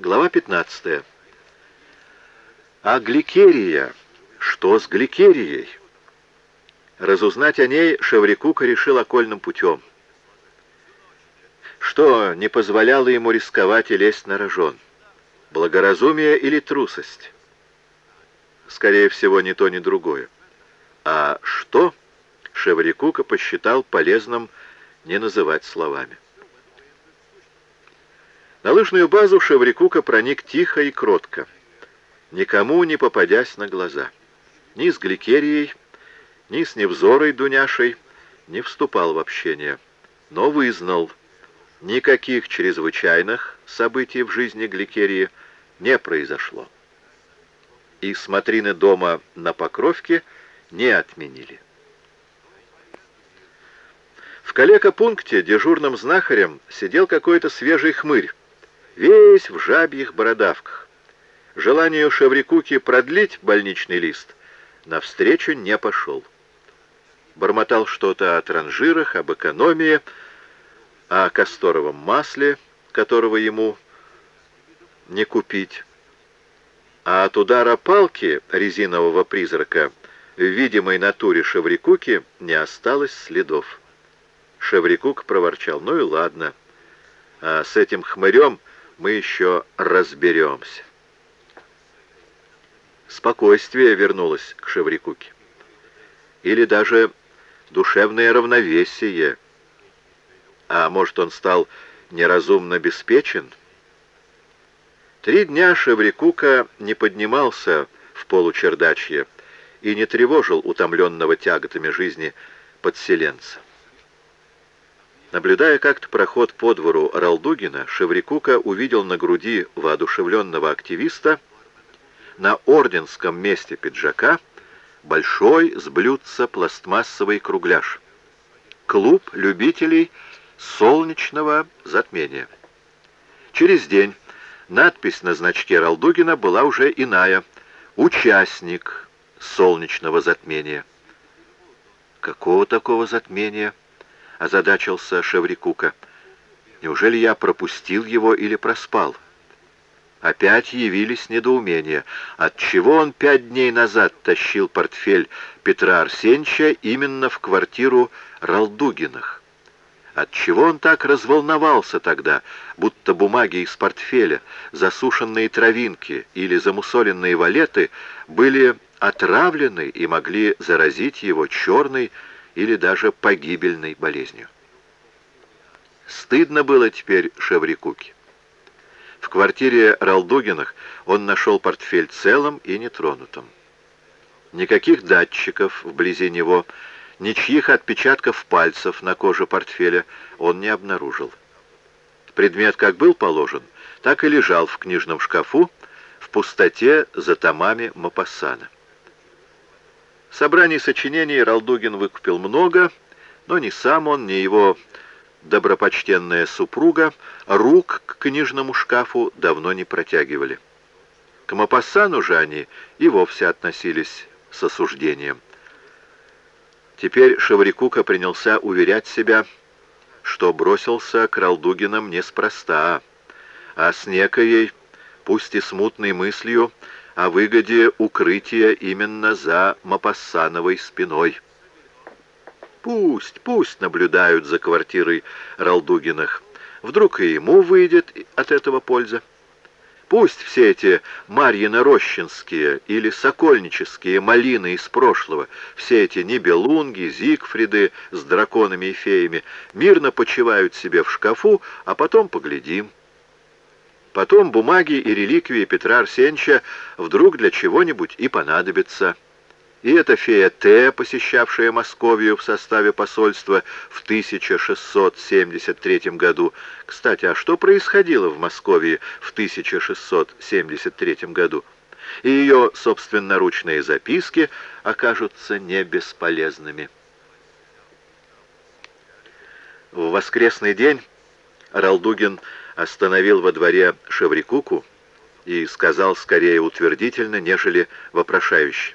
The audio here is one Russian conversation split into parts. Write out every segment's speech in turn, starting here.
Глава 15. А гликерия? Что с гликерией? Разузнать о ней Шеврикука решил окольным путем. Что не позволяло ему рисковать и лезть на рожон? Благоразумие или трусость? Скорее всего, ни то, ни другое. А что Шеврикука посчитал полезным не называть словами. На лыжную базу Шеврикука проник тихо и кротко, никому не попадясь на глаза. Ни с Гликерией, ни с Невзорой Дуняшей не вступал в общение, но вызнал, никаких чрезвычайных событий в жизни Гликерии не произошло. И смотрины дома на Покровке не отменили. В калека-пункте дежурным знахарем сидел какой-то свежий хмырь, весь в жабьих бородавках. Желанию Шеврикуки продлить больничный лист навстречу не пошел. Бормотал что-то о транжирах, об экономии, о касторовом масле, которого ему не купить. А от удара палки резинового призрака в видимой натуре Шеврикуки не осталось следов. Шеврикук проворчал, ну и ладно, а с этим хмырем мы еще разберемся. Спокойствие вернулось к Шеврикуке. Или даже душевное равновесие. А может, он стал неразумно обеспечен? Три дня Шеврикука не поднимался в получердачье и не тревожил утомленного тяготами жизни подселенца. Наблюдая как-то проход по двору Ралдугина, Шеврикука увидел на груди воодушевленного активиста на орденском месте пиджака большой с пластмассовый кругляш. Клуб любителей солнечного затмения. Через день надпись на значке Ралдугина была уже иная «Участник солнечного затмения». Какого такого затмения? Озадачился Шеврикука. Неужели я пропустил его или проспал? Опять явились недоумения. Отчего он пять дней назад тащил портфель Петра Арсеньевича именно в квартиру Ралдугиных? Отчего он так разволновался тогда, будто бумаги из портфеля, засушенные травинки или замусоленные валеты были отравлены и могли заразить его черной, или даже погибельной болезнью. Стыдно было теперь Шеврикуке. В квартире Ралдугинах он нашел портфель целым и нетронутым. Никаких датчиков вблизи него, ничьих отпечатков пальцев на коже портфеля он не обнаружил. Предмет как был положен, так и лежал в книжном шкафу в пустоте за томами Мапассана. Собраний сочинений Ралдугин выкупил много, но ни сам он, ни его добропочтенная супруга рук к книжному шкафу давно не протягивали. К Мапассану же они и вовсе относились с осуждением. Теперь Шеврикука принялся уверять себя, что бросился к Ралдугинам неспроста, а с некоей, пусть и смутной мыслью, о выгоде укрытия именно за Мапассановой спиной. Пусть, пусть наблюдают за квартирой Ралдугиных. Вдруг и ему выйдет от этого польза. Пусть все эти Марьино-Рощинские или Сокольнические малины из прошлого, все эти Нибелунги, Зигфриды с драконами и феями, мирно почивают себе в шкафу, а потом поглядим. Потом бумаги и реликвии Петра Арсеньевича вдруг для чего-нибудь и понадобятся. И эта фея Т, посещавшая Московию в составе посольства в 1673 году. Кстати, а что происходило в Москве в 1673 году? И ее собственноручные записки окажутся не бесполезными. В воскресный день Ралдугин остановил во дворе Шеврикуку и сказал скорее утвердительно, нежели вопрошающе.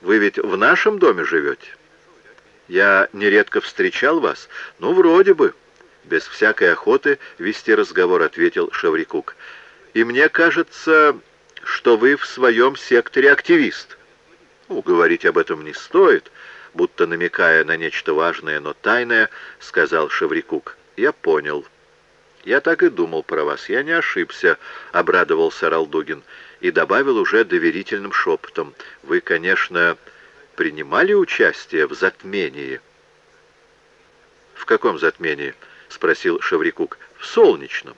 «Вы ведь в нашем доме живете? Я нередко встречал вас. Ну, вроде бы». Без всякой охоты вести разговор ответил Шеврикук. И мне кажется, что вы в своем секторе активист. Ну, говорить об этом не стоит, будто намекая на нечто важное, но тайное, сказал Шеврикук. Я понял. Я так и думал про вас. Я не ошибся, обрадовался Ралдугин и добавил уже доверительным шепотом. Вы, конечно, принимали участие в затмении? В каком затмении? спросил Шеврикук. В солнечном.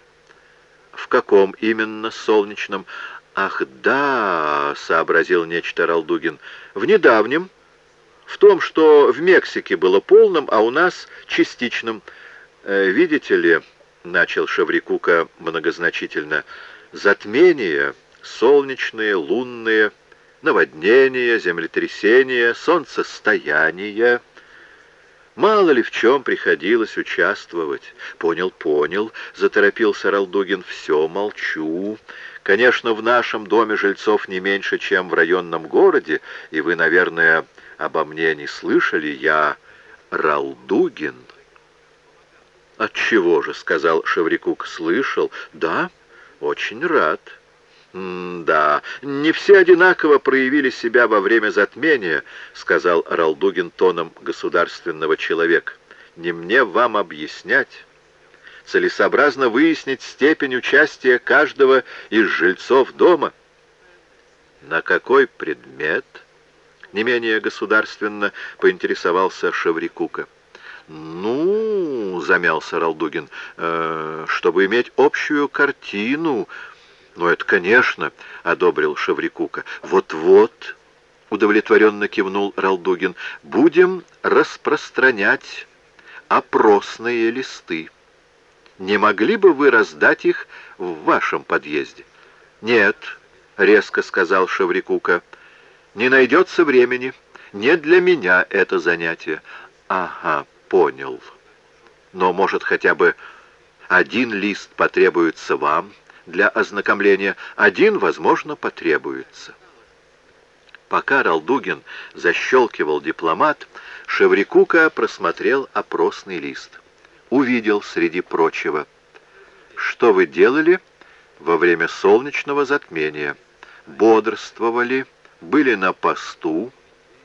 В каком именно солнечном? «Ах, да!» — сообразил нечто Ралдугин. «В недавнем. В том, что в Мексике было полным, а у нас частичным. Э, видите ли, — начал Шаврикука многозначительно, — затмения, солнечные, лунные, наводнения, землетрясения, солнцестояние. Мало ли в чем приходилось участвовать. Понял, понял, — заторопился Ралдугин, — все, молчу. Конечно, в нашем доме жильцов не меньше, чем в районном городе, и вы, наверное, обо мне не слышали. Я Ралдугин. «Отчего же?» — сказал Шеврикук. «Слышал?» «Да, очень рад». «Да, не все одинаково проявили себя во время затмения», — сказал Ралдугин тоном государственного человека. «Не мне вам объяснять» целесообразно выяснить степень участия каждого из жильцов дома. На какой предмет? Не менее государственно поинтересовался Шеврикука. «Ну, — замялся Ралдугин, э, — чтобы иметь общую картину...» «Ну, это, конечно, — одобрил Шеврикука. Вот-вот, — удовлетворенно кивнул Ралдугин, — будем распространять опросные листы». Не могли бы вы раздать их в вашем подъезде? Нет, резко сказал Шеврикука. Не найдется времени. Не для меня это занятие. Ага, понял. Но, может, хотя бы один лист потребуется вам для ознакомления, один, возможно, потребуется. Пока Ралдугин защелкивал дипломат, Шеврикука просмотрел опросный лист увидел среди прочего. Что вы делали во время солнечного затмения? Бодрствовали, были на посту,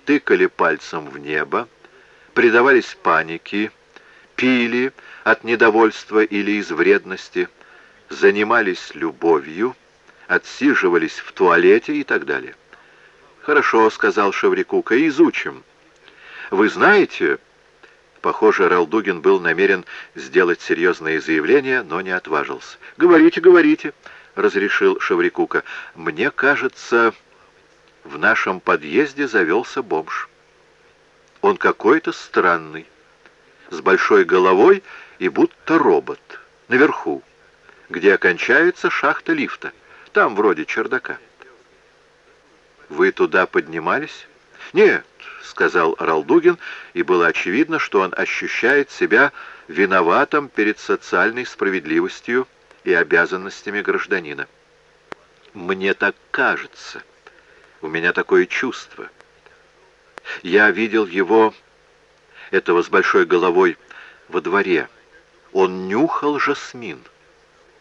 тыкали пальцем в небо, предавались панике, пили от недовольства или из вредности, занимались любовью, отсиживались в туалете и так далее. «Хорошо», — сказал Шеврикука, — «изучим». «Вы знаете...» Похоже, Ралдугин был намерен сделать серьезное заявление, но не отважился. «Говорите, говорите», — разрешил Шеврикука. «Мне кажется, в нашем подъезде завелся бомж. Он какой-то странный, с большой головой и будто робот, наверху, где окончается шахта лифта, там вроде чердака». «Вы туда поднимались?» «Нет, сказал Ралдугин, и было очевидно, что он ощущает себя виноватым перед социальной справедливостью и обязанностями гражданина. «Мне так кажется. У меня такое чувство. Я видел его, этого с большой головой, во дворе. Он нюхал жасмин.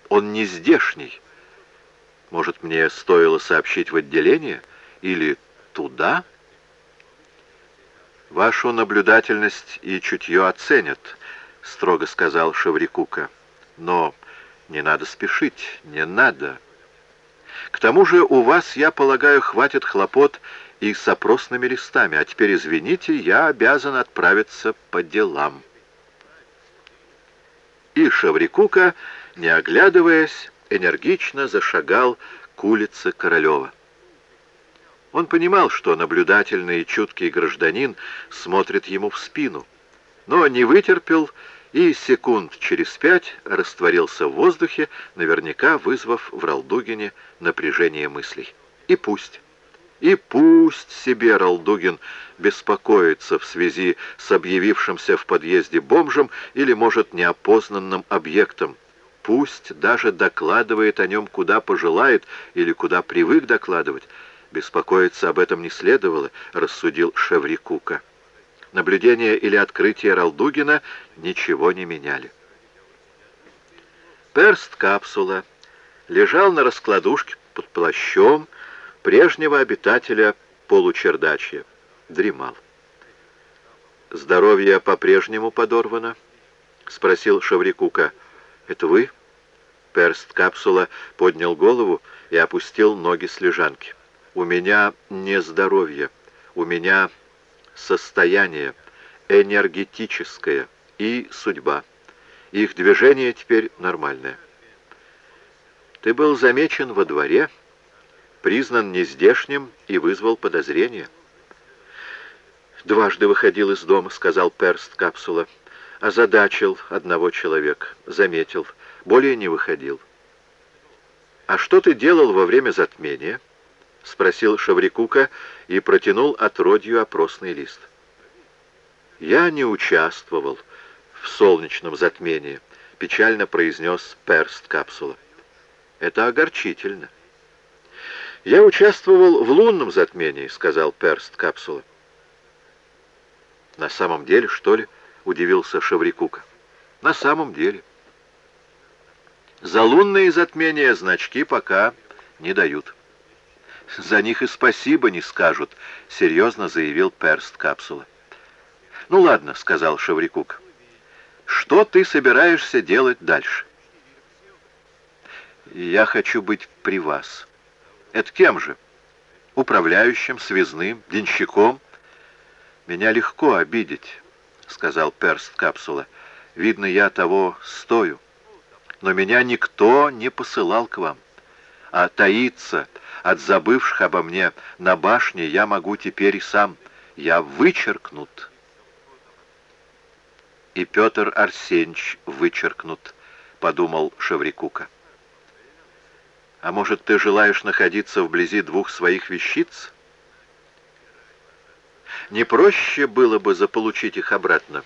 Он не здешний. Может, мне стоило сообщить в отделение? Или туда?» «Вашу наблюдательность и чутье оценят», — строго сказал Шеврикука. «Но не надо спешить, не надо. К тому же у вас, я полагаю, хватит хлопот и с опросными листами, а теперь, извините, я обязан отправиться по делам». И Шеврикука, не оглядываясь, энергично зашагал к улице Королева. Он понимал, что наблюдательный и чуткий гражданин смотрит ему в спину, но не вытерпел и секунд через пять растворился в воздухе, наверняка вызвав в Ралдугине напряжение мыслей. И пусть, и пусть себе Ралдугин беспокоится в связи с объявившимся в подъезде бомжем или, может, неопознанным объектом. Пусть даже докладывает о нем куда пожелает или куда привык докладывать, Беспокоиться об этом не следовало, рассудил Шеврикука. Наблюдение или открытие Ралдугина ничего не меняли. Перст-капсула лежал на раскладушке под плащом прежнего обитателя получердачья. Дремал. «Здоровье по-прежнему подорвано?» — спросил Шаврикука. «Это вы?» Перст капсула поднял голову и опустил ноги с лежанки. «У меня не здоровье, у меня состояние энергетическое и судьба. Их движение теперь нормальное». «Ты был замечен во дворе, признан нездешним и вызвал подозрения». «Дважды выходил из дома», — сказал Перст капсула. «Озадачил одного человека, заметил, более не выходил». «А что ты делал во время затмения?» — спросил Шаврикука и протянул отродью опросный лист. «Я не участвовал в солнечном затмении», — печально произнес Перст капсула. «Это огорчительно». «Я участвовал в лунном затмении», — сказал Перст капсула. «На самом деле, что ли?» — удивился Шаврикука. «На самом деле». За лунные затмения значки пока не дают. «За них и спасибо не скажут», — серьезно заявил перст капсулы. «Ну ладно», — сказал Шаврикук. «Что ты собираешься делать дальше?» «Я хочу быть при вас». «Это кем же? Управляющим, связным, денщиком?» «Меня легко обидеть», — сказал перст капсула. «Видно, я того стою. Но меня никто не посылал к вам. А таиться от забывших обо мне на башне я могу теперь и сам. Я вычеркнут». «И Петр Арсеньевич вычеркнут», — подумал Шеврикука. «А может, ты желаешь находиться вблизи двух своих вещиц?» Не проще было бы заполучить их обратно.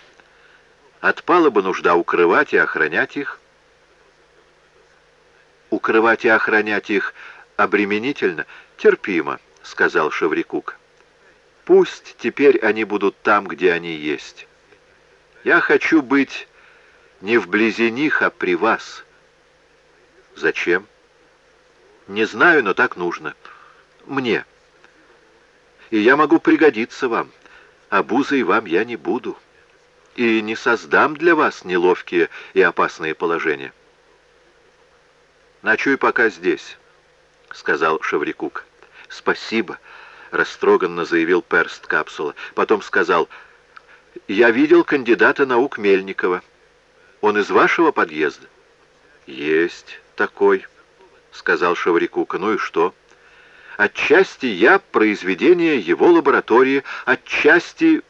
Отпала бы нужда укрывать и охранять их. Укрывать и охранять их обременительно, терпимо, сказал Шеврикук. Пусть теперь они будут там, где они есть. Я хочу быть не вблизи них, а при вас. Зачем? Не знаю, но так нужно. Мне и я могу пригодиться вам. Обузой вам я не буду и не создам для вас неловкие и опасные положения. «Ночуй пока здесь», — сказал Шеврикук. «Спасибо», — растроганно заявил перст капсула. Потом сказал, «Я видел кандидата наук Мельникова. Он из вашего подъезда?» «Есть такой», — сказал Шеврикука. «Ну и что?» Отчасти я произведение его лаборатории, отчасти...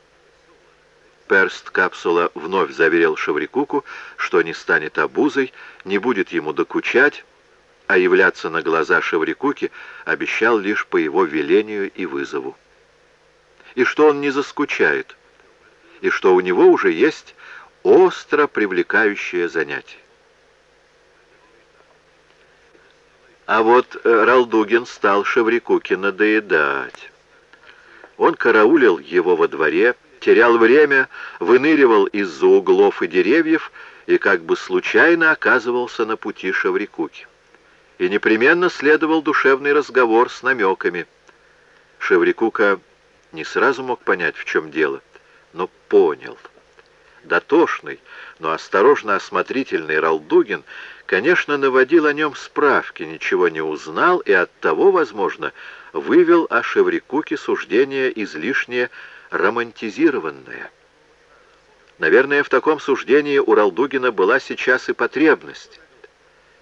Перст капсула вновь заверил Шаврикуку, что не станет обузой, не будет ему докучать, а являться на глаза Шаврикуки обещал лишь по его велению и вызову. И что он не заскучает, и что у него уже есть остро привлекающее занятие. А вот э, Ралдугин стал Шеврикуке надоедать. Он караулил его во дворе, терял время, выныривал из-за углов и деревьев и как бы случайно оказывался на пути Шеврикуки. И непременно следовал душевный разговор с намеками. Шеврикука не сразу мог понять, в чем дело, но понял. Дотошный, но осторожно осмотрительный Ралдугин конечно, наводил о нем справки, ничего не узнал и оттого, возможно, вывел о Шеврикуке суждение излишне романтизированное. Наверное, в таком суждении у Ралдугина была сейчас и потребность.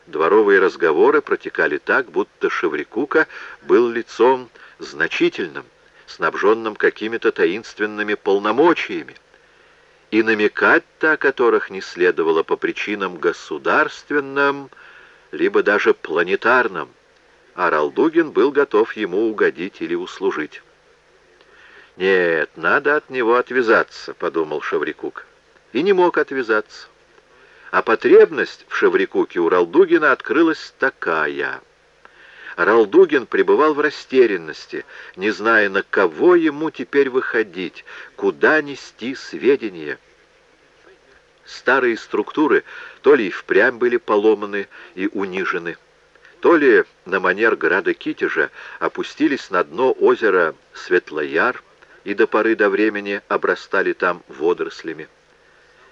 Дворовые разговоры протекали так, будто Шеврикука был лицом значительным, снабженным какими-то таинственными полномочиями и намекать-то о которых не следовало по причинам государственным, либо даже планетарным, а Ралдугин был готов ему угодить или услужить. «Нет, надо от него отвязаться», — подумал Шаврикук. И не мог отвязаться. А потребность в Шаврикуке у Ралдугина открылась такая. Ралдугин пребывал в растерянности, не зная, на кого ему теперь выходить, куда нести сведения. Старые структуры то ли и впрямь были поломаны и унижены, то ли на манер града Китежа опустились на дно озера Светлояр и до поры до времени обрастали там водорослями.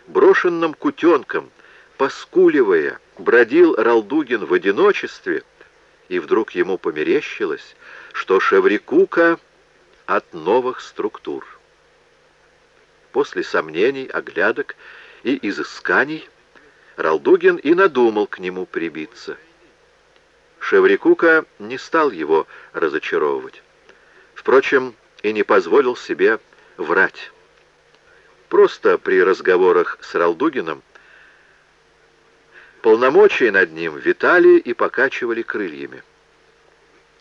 Брошенным кутенком, поскуливая, бродил Ралдугин в одиночестве, и вдруг ему померещилось, что Шеврикука от новых структур. После сомнений, оглядок и изысканий Ралдугин и надумал к нему прибиться. Шеврикука не стал его разочаровывать. Впрочем, и не позволил себе врать. Просто при разговорах с Ралдугиным полномочия над ним витали и покачивали крыльями.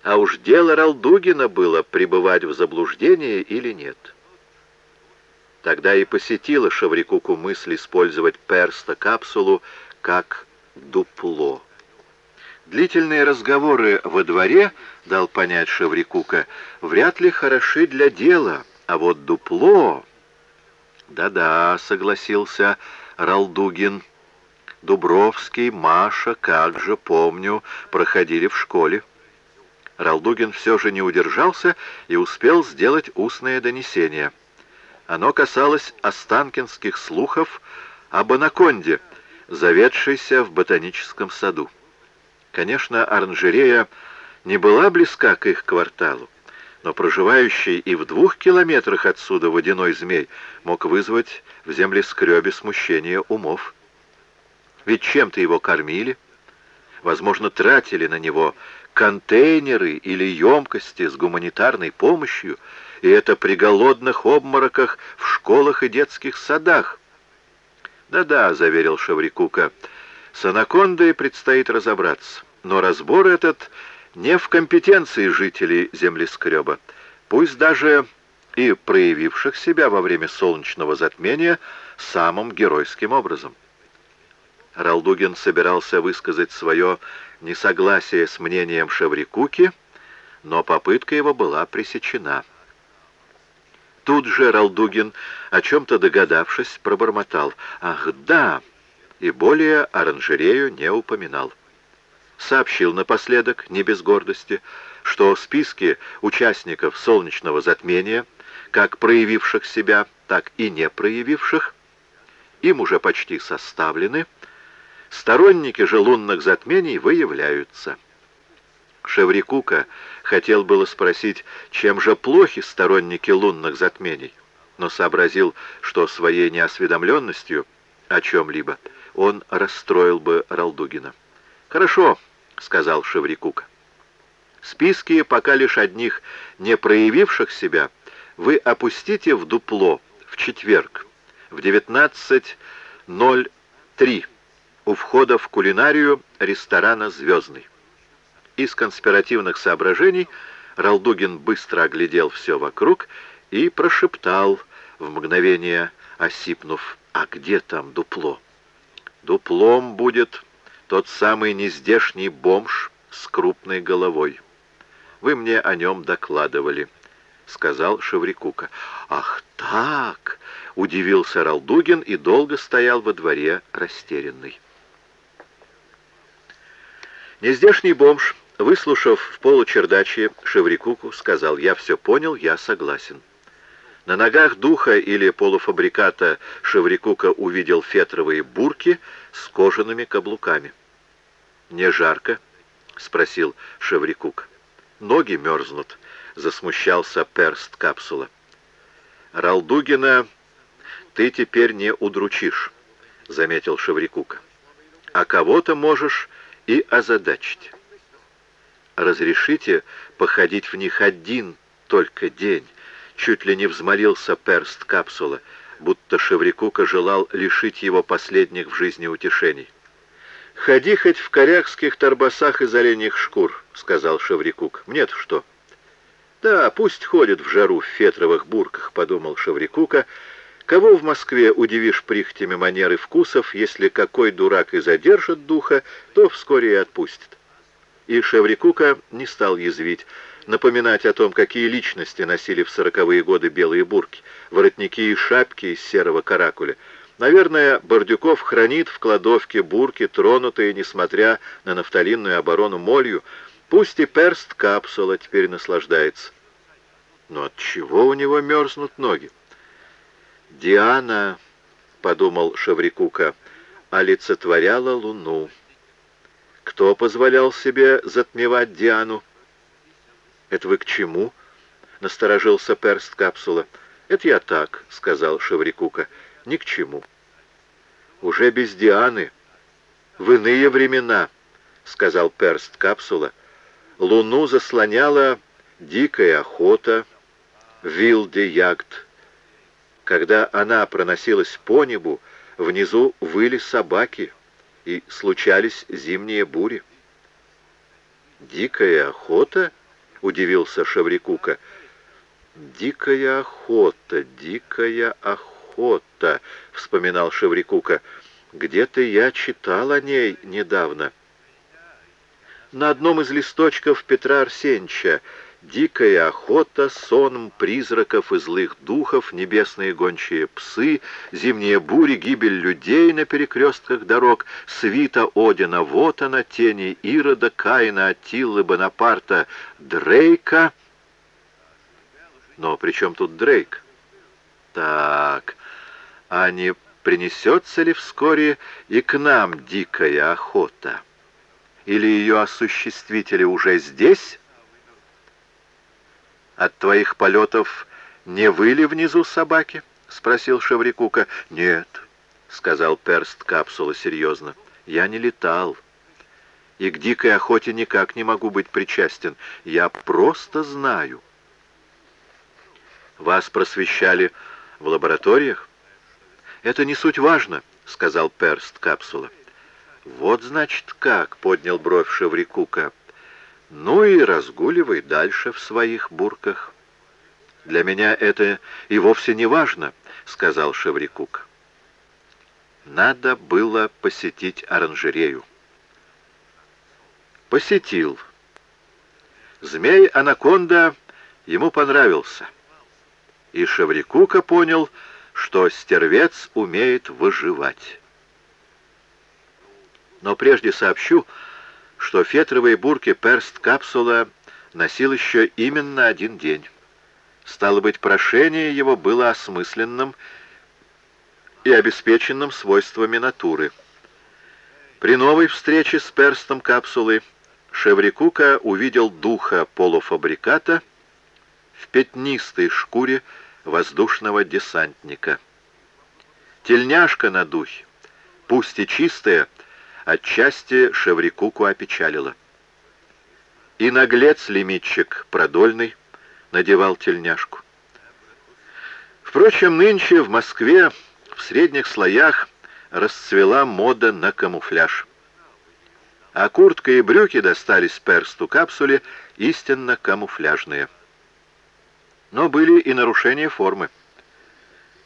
А уж дело Ралдугина было пребывать в заблуждении или нет. Тогда и посетила Шаврикуку мысль использовать перста-капсулу как дупло. Длительные разговоры во дворе, дал понять Шаврикука, вряд ли хороши для дела, а вот дупло... Да-да, согласился Ралдугин. Дубровский, Маша, как же, помню, проходили в школе. Ралдугин все же не удержался и успел сделать устное донесение. Оно касалось останкинских слухов об анаконде, заведшейся в ботаническом саду. Конечно, оранжерея не была близка к их кварталу, но проживающий и в двух километрах отсюда водяной змей мог вызвать в землескребе смущение умов. Ведь чем-то его кормили, возможно, тратили на него контейнеры или емкости с гуманитарной помощью, и это при голодных обмороках в школах и детских садах. «Да-да», — заверил Шаврикука, — с анакондой предстоит разобраться, но разбор этот не в компетенции жителей землескреба, пусть даже и проявивших себя во время солнечного затмения самым геройским образом. Ралдугин собирался высказать свое несогласие с мнением Шеврикуки, но попытка его была пресечена. Тут же Ралдугин, о чем-то догадавшись, пробормотал. «Ах, да!» и более оранжерею не упоминал. Сообщил напоследок, не без гордости, что списки участников солнечного затмения, как проявивших себя, так и не проявивших, им уже почти составлены, сторонники же лунных затмений выявляются. Шеврикука хотел было спросить, чем же плохи сторонники лунных затмений, но сообразил, что своей неосведомленностью о чем-либо он расстроил бы Ралдугина. «Хорошо», — сказал Шеврикук. «Списки пока лишь одних не проявивших себя вы опустите в дупло в четверг в 19.03 у входа в кулинарию ресторана «Звездный». Из конспиративных соображений Ралдугин быстро оглядел все вокруг и прошептал, в мгновение осипнув, «А где там дупло?» Дуплом будет тот самый нездешний бомж с крупной головой. Вы мне о нем докладывали, — сказал Шеврикука. Ах так! — удивился Ралдугин и долго стоял во дворе растерянный. Нездешний бомж, выслушав в получердаче Шеврикуку, сказал, «Я все понял, я согласен». На ногах духа или полуфабриката Шеврикука увидел фетровые бурки с кожаными каблуками. «Не жарко?» — спросил Шеврикук. «Ноги мерзнут», — засмущался перст капсула. «Ралдугина ты теперь не удручишь», — заметил Шеврикука. «А кого-то можешь и озадачить. Разрешите походить в них один только день», чуть ли не взмолился перст капсула, будто Шеврикука желал лишить его последних в жизни утешений. «Ходи хоть в корякских торбасах из оленьих шкур», — сказал Шеврикук. «Мне-то что?» «Да, пусть ходит в жару в фетровых бурках», — подумал Шеврикука. «Кого в Москве удивишь прихтями манеры вкусов, если какой дурак и задержит духа, то вскоре и отпустит». И Шеврикука не стал язвить, напоминать о том, какие личности носили в сороковые годы белые бурки, воротники и шапки из серого каракуля, Наверное, Бордюков хранит в кладовке бурки, тронутые, несмотря на нафталинную оборону молью. Пусть и перст капсула теперь наслаждается. Но от чего у него мерзнут ноги? Диана, подумал Шаврикука, олицетворяла луну. Кто позволял себе затмевать Диану? Это вы к чему? Насторожился перст капсула. Это я так, сказал Шаврикука. Ни к чему. Уже без Дианы. В иные времена, сказал перст капсула. Луну заслоняла дикая охота, вилде ягд. Когда она проносилась по небу, внизу выли собаки, и случались зимние бури. «Дикая охота?» — удивился Шаврикука. «Дикая охота, дикая охота», — вспоминал Шеврикука. «Где-то я читал о ней недавно». На одном из листочков Петра Арсеньевича Дикая охота, сон призраков и злых духов, небесные гончие псы, зимние бури, гибель людей на перекрестках дорог, свита Одина, вот она, тени Ирода, Каина, Аттилы, Бонапарта, Дрейка. Но при чем тут Дрейк? Так, а не принесется ли вскоре и к нам дикая охота? Или ее осуществители уже здесь? От твоих полетов не выли внизу собаки? — спросил Шеврикука. — Нет, — сказал перст капсула серьезно. — Я не летал. И к дикой охоте никак не могу быть причастен. Я просто знаю. Вас просвещали в лабораториях? Это не суть важно, — сказал перст капсула. Вот, значит, как, — поднял бровь Шеврикука. Ну и разгуливай дальше в своих бурках. Для меня это и вовсе не важно, сказал Шеврикук. Надо было посетить оранжерею. Посетил. Змей-анаконда ему понравился. И Шеврикука понял, что стервец умеет выживать. Но прежде сообщу, что фетровые бурки перст-капсула носил еще именно один день. Стало быть, прошение его было осмысленным и обеспеченным свойствами натуры. При новой встрече с перстом капсулы Шеврикука увидел духа полуфабриката в пятнистой шкуре воздушного десантника. Тельняшка на духе, пусть и чистая, отчасти Шеврикуку опечалило. И наглец-лимитчик продольный надевал тельняшку. Впрочем, нынче в Москве в средних слоях расцвела мода на камуфляж. А куртка и брюки достались персту капсуле истинно камуфляжные. Но были и нарушения формы.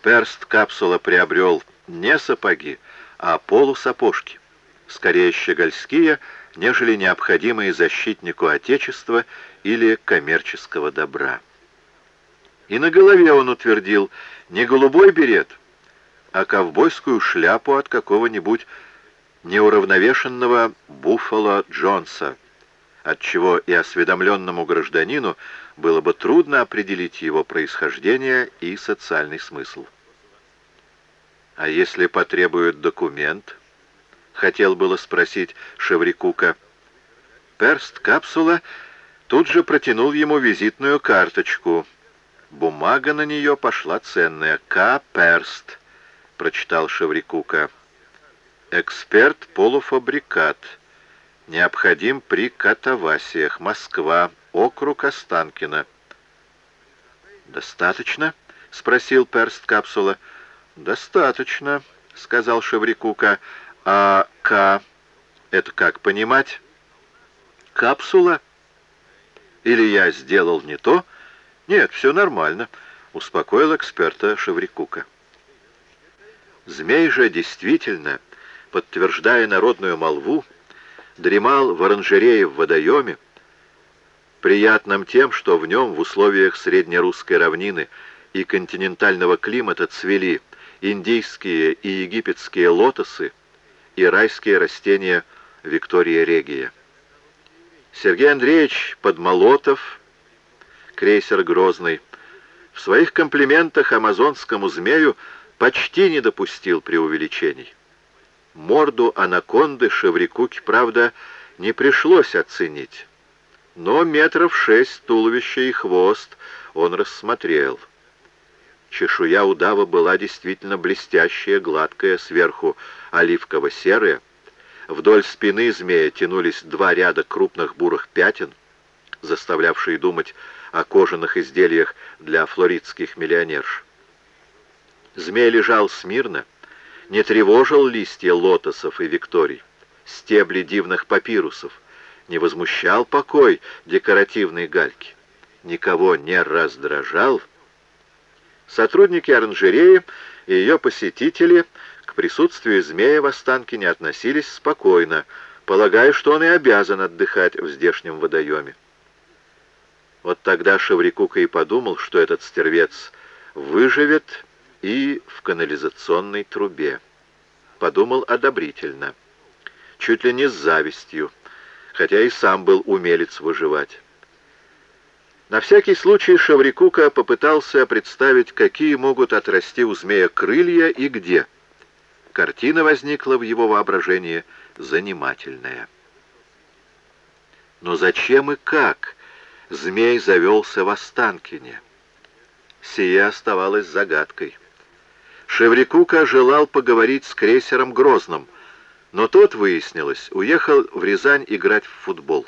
Перст капсула приобрел не сапоги, а полусапожки скорее щегольские, нежели необходимые защитнику Отечества или коммерческого добра. И на голове он утвердил не голубой берет, а ковбойскую шляпу от какого-нибудь неуравновешенного Буффало Джонса, отчего и осведомленному гражданину было бы трудно определить его происхождение и социальный смысл. А если потребуют документ, хотел было спросить Шеврикука. Перст капсула тут же протянул ему визитную карточку. Бумага на нее пошла ценная. К. Перст, прочитал Шеврикука. Эксперт полуфабрикат. Необходим при катавасиях. Москва. Округ Останкино. «Достаточно?» — спросил перст капсула. «Достаточно», — сказал Шеврикука. А К — это как понимать? Капсула? Или я сделал не то? Нет, все нормально, успокоил эксперта Шеврикука. Змей же действительно, подтверждая народную молву, дремал в оранжерее в водоеме, приятным тем, что в нем в условиях среднерусской равнины и континентального климата цвели индийские и египетские лотосы и райские растения Виктория Регия. Сергей Андреевич Подмолотов, крейсер «Грозный», в своих комплиментах амазонскому змею почти не допустил преувеличений. Морду анаконды Шеврикуке, правда, не пришлось оценить, но метров шесть туловища и хвост он рассмотрел. Чешуя удава была действительно блестящая, гладкая, сверху оливково-серая. Вдоль спины змея тянулись два ряда крупных бурых пятен, заставлявшие думать о кожаных изделиях для флоридских миллионерш. Змей лежал смирно, не тревожил листья лотосов и викторий, стебли дивных папирусов, не возмущал покой декоративной гальки, никого не раздражал. Сотрудники оранжереи и ее посетители к присутствию змея в Останке не относились спокойно, полагая, что он и обязан отдыхать в здешнем водоеме. Вот тогда Шеврикука и подумал, что этот стервец выживет и в канализационной трубе. Подумал одобрительно, чуть ли не с завистью, хотя и сам был умелец выживать. На всякий случай Шеврикука попытался представить, какие могут отрасти у змея крылья и где. Картина возникла в его воображении занимательная. Но зачем и как змей завелся в Останкине. Сие оставалось загадкой. Шеврикука желал поговорить с крейсером Грозным, но тот, выяснилось, уехал в Рязань играть в футбол.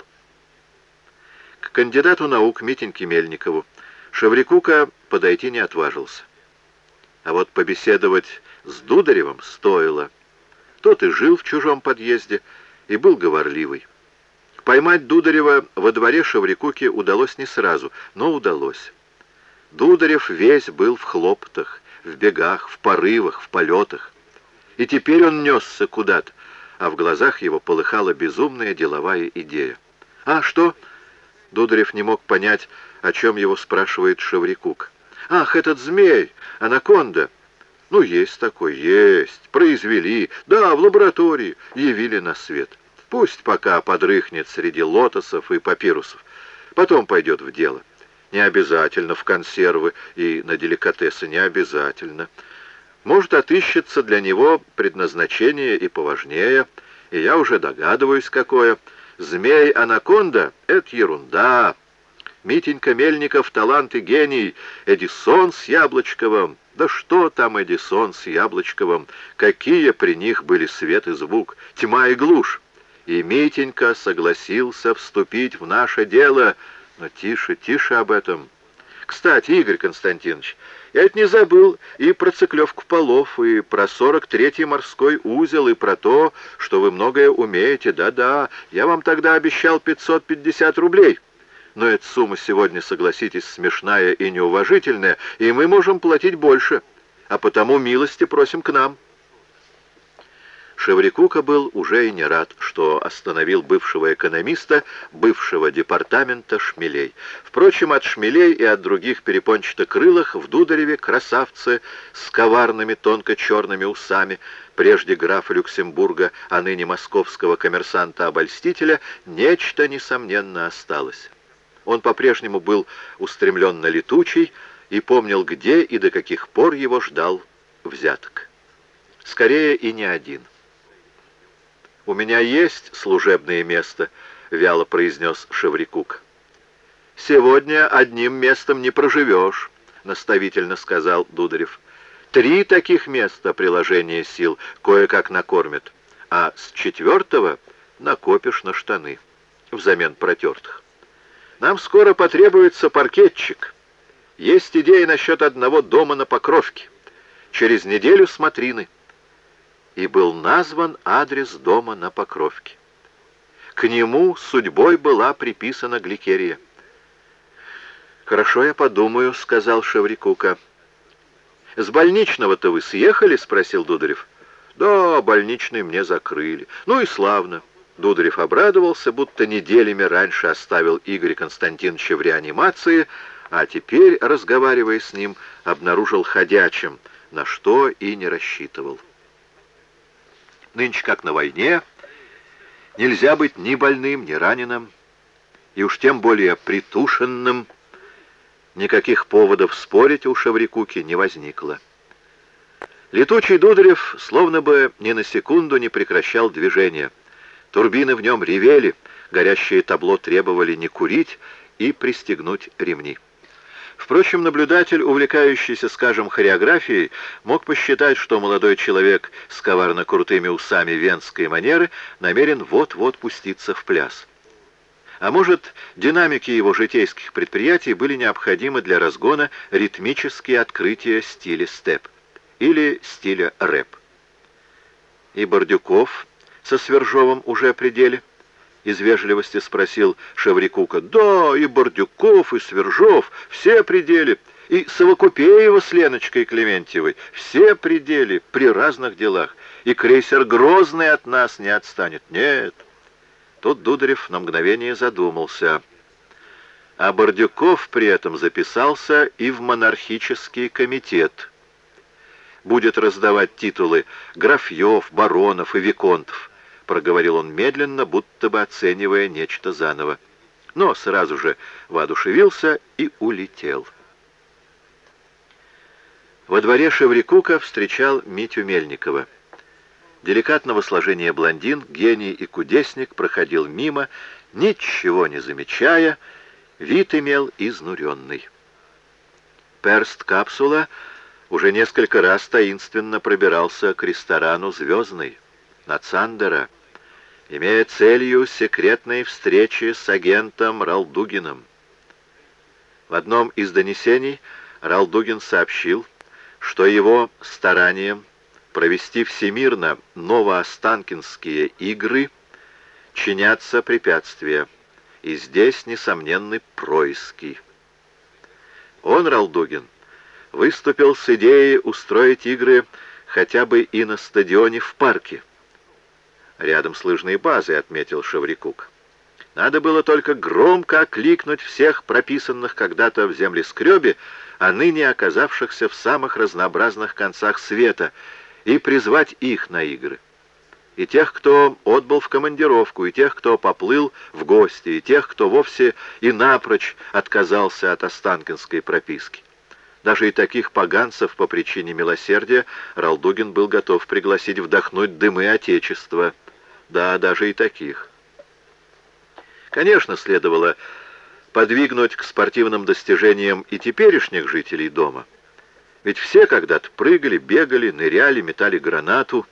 К кандидату наук Митеньке Мельникову Шеврикука подойти не отважился. А вот побеседовать с Дударевым стоило. Тот и жил в чужом подъезде, и был говорливый. Поймать Дударева во дворе Шаврикуки удалось не сразу, но удалось. Дударев весь был в хлоптах, в бегах, в порывах, в полетах. И теперь он несся куда-то, а в глазах его полыхала безумная деловая идея. «А что?» Дударев не мог понять, о чем его спрашивает Шаврикук. «Ах, этот змей! Анаконда!» «Ну, есть такой, есть. Произвели. Да, в лаборатории. Явили на свет». Пусть пока подрыхнет среди лотосов и папирусов. Потом пойдет в дело. Не обязательно в консервы и на деликатесы, не обязательно. Может, отыщется для него предназначение и поважнее, и я уже догадываюсь, какое. Змей-анаконда — это ерунда. Митенька Мельников — талант и гений. Эдисон с Яблочковым. Да что там Эдисон с Яблочковым? Какие при них были свет и звук, тьма и глушь и Митенька согласился вступить в наше дело. Но тише, тише об этом. Кстати, Игорь Константинович, я ведь не забыл и про циклевку полов, и про 43-й морской узел, и про то, что вы многое умеете. Да-да, я вам тогда обещал 550 рублей. Но эта сумма сегодня, согласитесь, смешная и неуважительная, и мы можем платить больше, а потому милости просим к нам». Шеврикука был уже и не рад, что остановил бывшего экономиста, бывшего департамента шмелей. Впрочем, от шмелей и от других перепончатокрылых в Дудареве красавцы с коварными тонко-черными усами, прежде графа Люксембурга, а ныне московского коммерсанта-обольстителя, нечто, несомненно, осталось. Он по-прежнему был устремлен на летучий и помнил, где и до каких пор его ждал взяток. Скорее и не один. «У меня есть служебное место», — вяло произнес Шеврикук. «Сегодня одним местом не проживешь», — наставительно сказал Дударев. «Три таких места приложения сил кое-как накормят, а с четвертого накопишь на штаны взамен протертых. Нам скоро потребуется паркетчик. Есть идея насчет одного дома на Покровке. Через неделю смотрины» и был назван адрес дома на Покровке. К нему судьбой была приписана Гликерия. «Хорошо, я подумаю», — сказал Шеврикука. «С больничного-то вы съехали?» — спросил Дударев. «Да, больничный мне закрыли. Ну и славно». Дударев обрадовался, будто неделями раньше оставил Игоря Константиновича в реанимации, а теперь, разговаривая с ним, обнаружил ходячим — на что и не рассчитывал. Нынче, как на войне, нельзя быть ни больным, ни раненым, и уж тем более притушенным. Никаких поводов спорить у Шаврикуки не возникло. Летучий Дударев словно бы ни на секунду не прекращал движения. Турбины в нем ревели, горящее табло требовали не курить и пристегнуть ремни. Впрочем, наблюдатель, увлекающийся, скажем, хореографией, мог посчитать, что молодой человек с коварно крутыми усами венской манеры намерен вот-вот пуститься в пляс. А может, динамики его житейских предприятий были необходимы для разгона ритмические открытия стиля степ или стиля рэп. И Бордюков со Свержовым уже пределе, из вежливости спросил Шеврикука. «Да, и Бордюков, и Свержов, все пределе, и Совокупеева с Леночкой Клементьевой, все пределе при разных делах, и крейсер Грозный от нас не отстанет. Нет». Тут Дударев на мгновение задумался. А Бордюков при этом записался и в монархический комитет. Будет раздавать титулы графьев, баронов и виконтов проговорил он медленно, будто бы оценивая нечто заново. Но сразу же воодушевился и улетел. Во дворе Шеврикука встречал Митю Мельникова. Деликатного сложения блондин, гений и кудесник проходил мимо, ничего не замечая, вид имел изнуренный. Перст капсула уже несколько раз таинственно пробирался к ресторану «Звездный» на Цандера, имея целью секретной встречи с агентом Ралдугиным. В одном из донесений Ралдугин сообщил, что его старанием провести всемирно новоостанкинские игры чинятся препятствия, и здесь несомненны происки. Он, Ралдугин, выступил с идеей устроить игры хотя бы и на стадионе в парке, рядом с лыжной базой», — отметил Шеврикук. «Надо было только громко окликнуть всех прописанных когда-то в землескребе, а ныне оказавшихся в самых разнообразных концах света, и призвать их на игры. И тех, кто отбыл в командировку, и тех, кто поплыл в гости, и тех, кто вовсе и напрочь отказался от останкинской прописки. Даже и таких поганцев по причине милосердия Ралдугин был готов пригласить вдохнуть дымы Отечества — да, даже и таких. Конечно, следовало подвигнуть к спортивным достижениям и теперешних жителей дома. Ведь все когда-то прыгали, бегали, ныряли, метали гранату,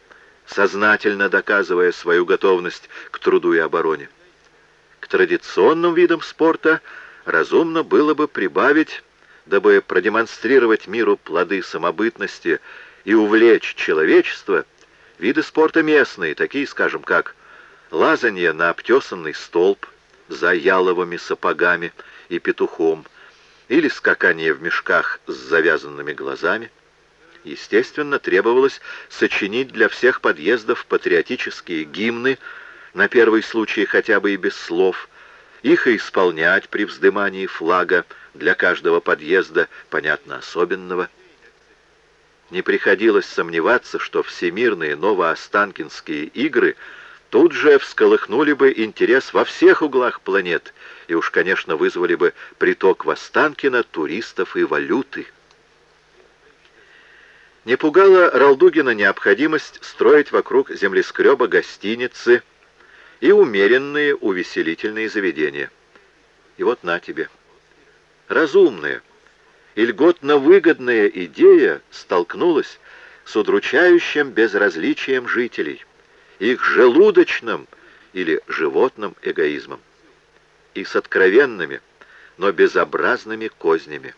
сознательно доказывая свою готовность к труду и обороне. К традиционным видам спорта разумно было бы прибавить, дабы продемонстрировать миру плоды самобытности и увлечь человечество – Виды спорта местные, такие, скажем, как лазанье на обтесанный столб за яловыми сапогами и петухом, или скакание в мешках с завязанными глазами. Естественно, требовалось сочинить для всех подъездов патриотические гимны, на первый случай хотя бы и без слов, их и исполнять при вздымании флага для каждого подъезда, понятно, особенного – не приходилось сомневаться, что всемирные новоостанкинские игры тут же всколыхнули бы интерес во всех углах планет и уж, конечно, вызвали бы приток в Останкино туристов и валюты. Не пугала Ралдугина необходимость строить вокруг землескреба гостиницы и умеренные увеселительные заведения. И вот на тебе. Разумные, и льготно-выгодная идея столкнулась с удручающим безразличием жителей, их желудочным или животным эгоизмом, и с откровенными, но безобразными кознями.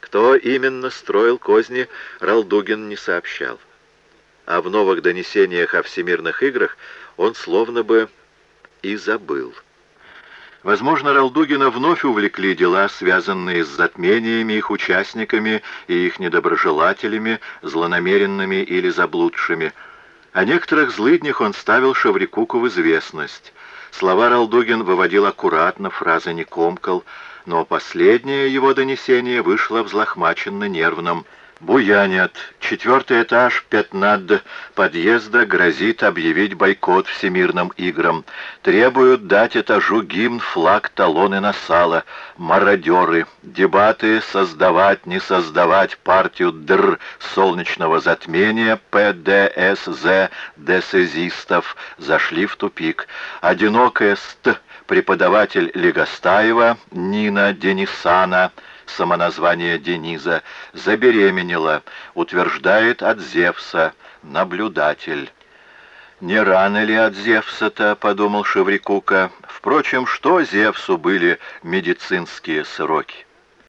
Кто именно строил козни, Ралдугин не сообщал. А в новых донесениях о всемирных играх он словно бы и забыл. Возможно, Ралдугина вновь увлекли дела, связанные с затмениями их участниками и их недоброжелателями, злонамеренными или заблудшими. О некоторых злыднях он ставил Шаврикуку в известность. Слова Ралдугин выводил аккуратно, фразы не комкал, но последнее его донесение вышло взлохмаченно нервным. Буянят. Четвертый этаж пятнад подъезда грозит объявить бойкот всемирным играм. Требуют дать этажу гимн, флаг, талоны на сало. Мародеры. Дебаты создавать, не создавать партию ДР солнечного затмения ПДСЗ десезистов зашли в тупик. Одинокая ст преподаватель Легостаева Нина Денисана самоназвание Дениза, забеременела, утверждает от Зевса, наблюдатель. «Не рано ли от Зевса-то?» — подумал Шеврикука. «Впрочем, что Зевсу были медицинские сроки?»